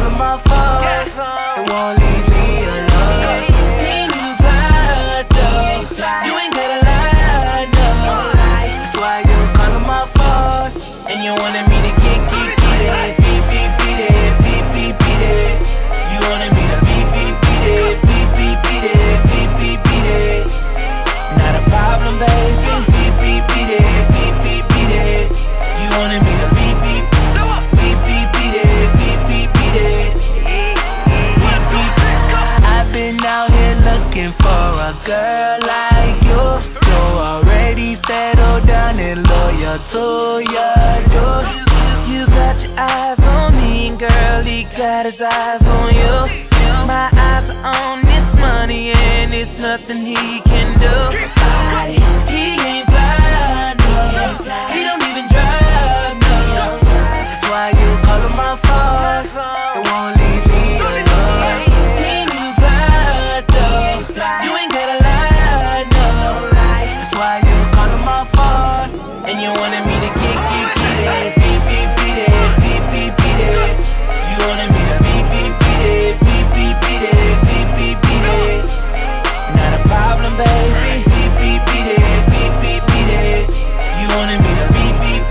all of my fault. It won't leave. looking for a girl like you. So already settled down and loyal to your dude. You got your eyes on me, girl. He got his eyes on you. My eyes are on this money, and it's nothing he can do. Baby. Beep, beep, beat it. Beep, beep, beat it. You wanted me to beep, beep.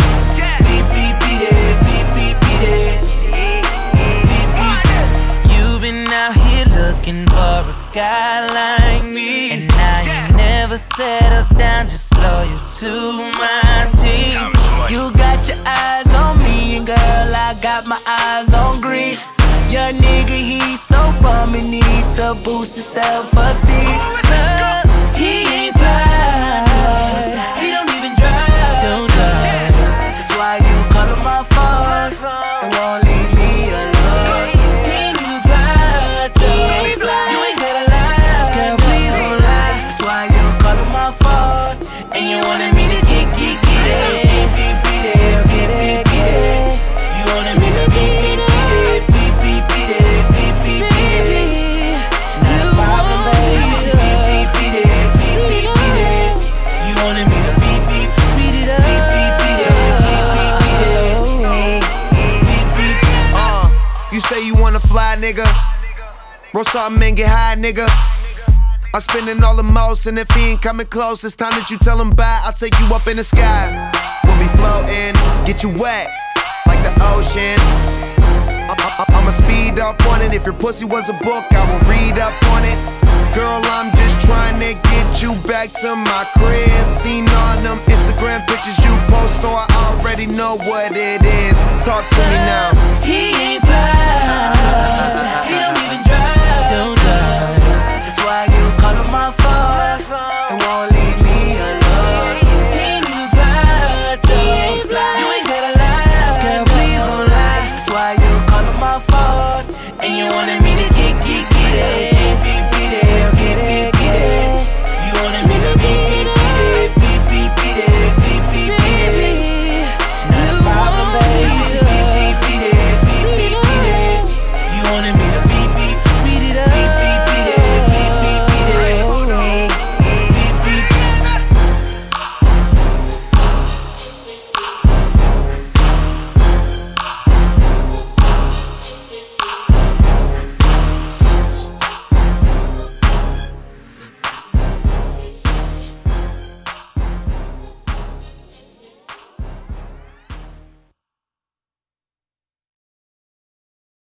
Beep, beep, beat it. Beep, beep, beat it. Beep, beep. You've been out here looking for a guy like me. And now you never settle down, just loyal to my team. You got your eyes on me, and girl, I got my eyes on green. Your nigga, he's so bum and need to boost his self-esteem. Nigga. Roll something and get high, nigga. I'm spending all the most, and if he ain't coming close, it's time that you tell him bye. I'll take you up in the sky. We'll be floating, get you wet, like the ocean. I'ma speed up on it. If your pussy was a book, I will read up on it. Girl, I'm just trying to get you back to my crib. Seen all them Instagram pictures you post, so I already know what it is. Talk to me now. He ain't fly. He don't even drive. Don't drive. That's why you call him my phone. And won't leave me alone. He ain't even fly. You ain't gotta lie. Girl, please don't lie. That's why you call him my phone. And you wanted me to get, get, get it.